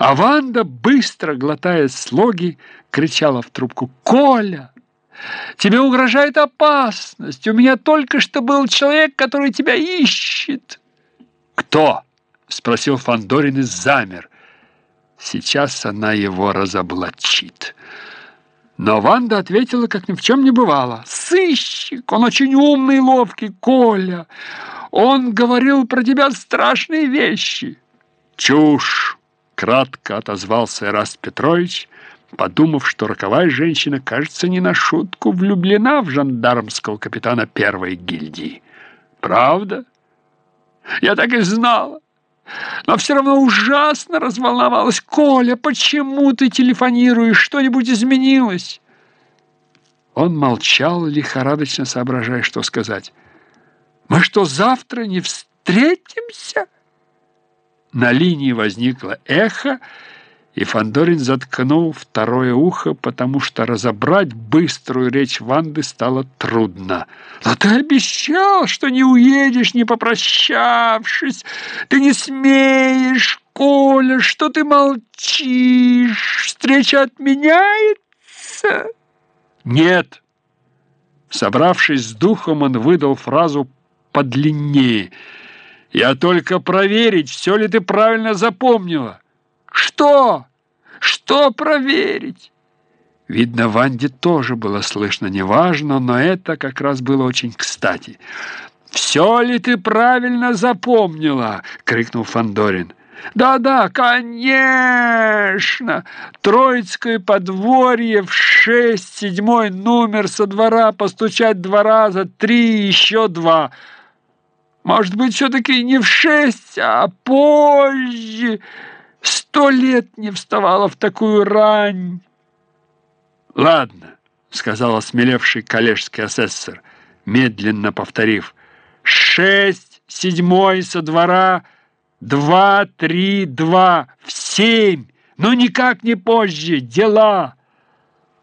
А Ванда, быстро глотая слоги, кричала в трубку «Коля!» Тебе угрожает опасность. У меня только что был человек, который тебя ищет. Кто? Спросил Фандорин и замер. Сейчас она его разоблачит. Но Ванда ответила, как ни в чем не бывало. «Сыщик! Он очень умный и ловкий, Коля! Он говорил про тебя страшные вещи!» «Чушь!» — кратко отозвался Эраст Петрович, подумав, что роковая женщина, кажется, не на шутку влюблена в жандармского капитана первой гильдии. «Правда? Я так и знала!» но все равно ужасно разволновалась. «Коля, почему ты телефонируешь? Что-нибудь изменилось?» Он молчал, лихорадочно соображая, что сказать. «Мы что, завтра не встретимся?» На линии возникло эхо, и Фандорин заткнул второе ухо, потому что разобрать быструю речь Ванды стало трудно. «Но ты обещал, что не уедешь, не попрощавшись! Ты не смеешь, Коля, что ты молчишь? Встреча отменяется?» «Нет!» Собравшись с духом, он выдал фразу подлиннее. «Я только проверить, все ли ты правильно запомнила». Что? Что проверить? Видно, Ванде тоже было слышно неважно, но это как раз было очень кстати. «Все ли ты правильно запомнила?» — крикнул Фандорин. «Да-да, конечно! Троицкое подворье в шесть, седьмой номер со двора, постучать два раза, три, еще два. Может быть, все-таки не в шесть, а позже...» Сто лет не вставала в такую рань. Ладно, сказал осмелевший коллежский асессор, медленно повторив. Шесть, седьмой со двора, два, три, два, в семь, но никак не позже, дела.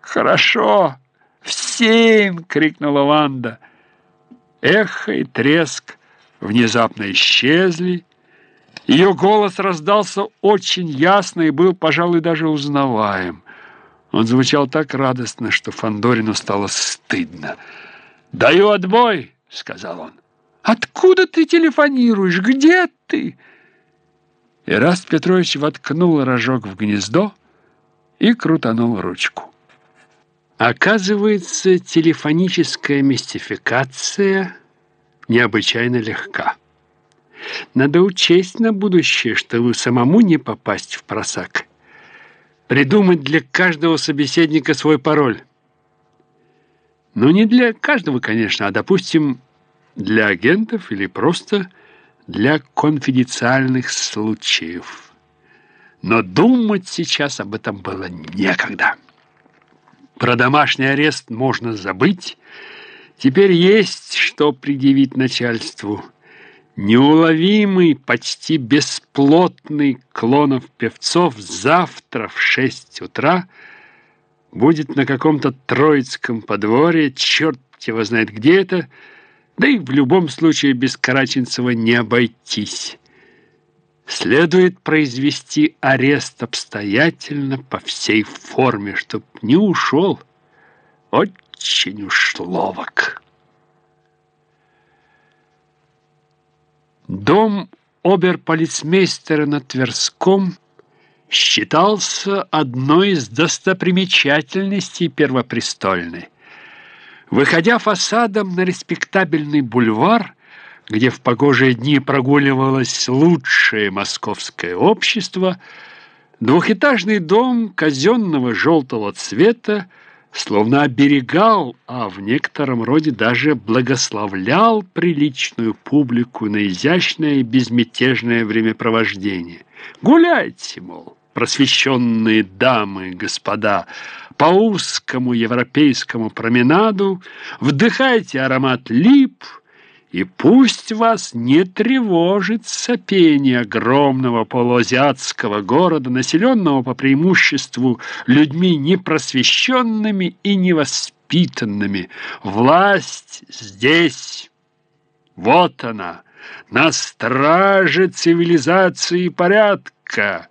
Хорошо, в семь, крикнула Ванда. Эхо и треск внезапно исчезли, ее голос раздался очень ясно и был, пожалуй, даже узнаваем. Он звучал так радостно, что Фандорину стало стыдно. «Даю отбой!» — сказал он. «Откуда ты телефонируешь? Где ты?» Ираст Петрович воткнул рожок в гнездо и крутанул ручку. Оказывается, телефоническая мистификация необычайно легка. Надо учесть на будущее, чтобы самому не попасть в просак. Придумать для каждого собеседника свой пароль. Ну, не для каждого, конечно, а, допустим, для агентов или просто для конфиденциальных случаев. Но думать сейчас об этом было некогда. Про домашний арест можно забыть. Теперь есть что предъявить начальству – Неуловимый, почти бесплотный Клонов-Певцов завтра в шесть утра будет на каком-то троицком подворье, черт его знает где это, да и в любом случае без Караченцева не обойтись. Следует произвести арест обстоятельно по всей форме, чтоб не ушел. Очень уж ловок. Дом оберполицмейстера на Тверском считался одной из достопримечательностей Первопрестольной. Выходя фасадом на респектабельный бульвар, где в погожие дни прогуливалось лучшее московское общество, двухэтажный дом казенного желтого цвета словно оберегал, а в некотором роде даже благословлял приличную публику на изящное и безмятежное времяпровождение. Гуляйте, мол, просвещенные дамы господа, по узкому европейскому променаду, вдыхайте аромат лип – и пусть вас не тревожит сопение огромного полуазиатского города, населенного по преимуществу людьми непросвещенными и невоспитанными. Власть здесь. Вот она, на страже цивилизации и порядка.